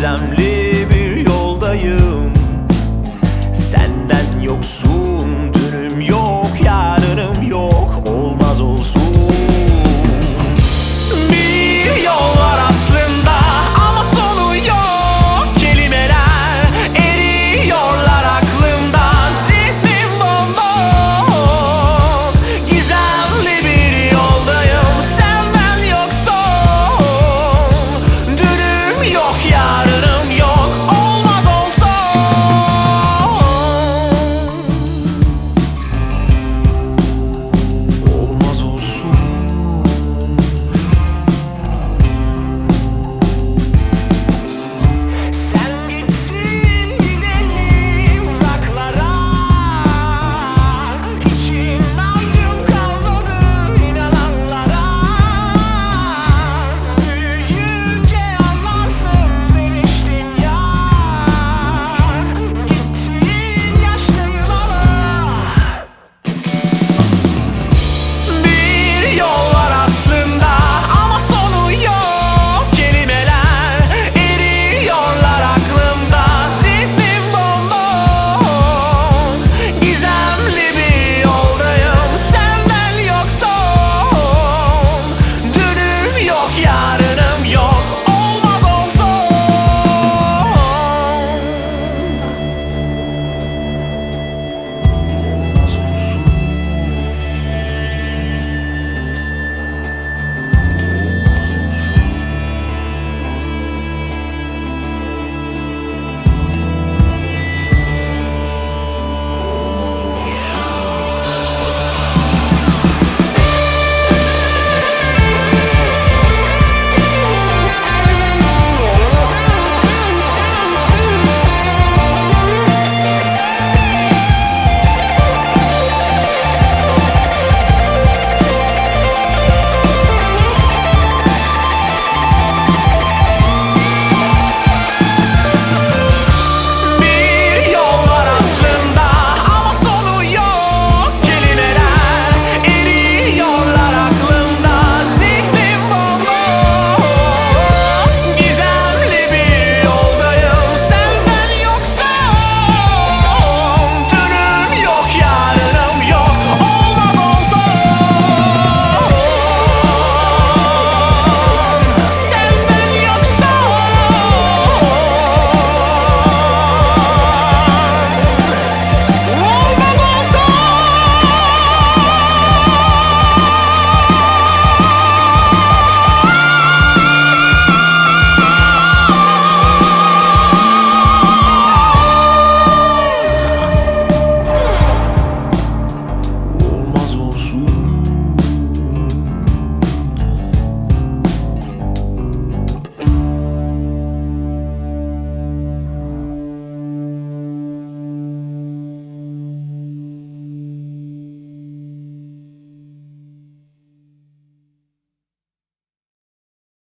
Gizemli bir yoldayım. Senden yoksun.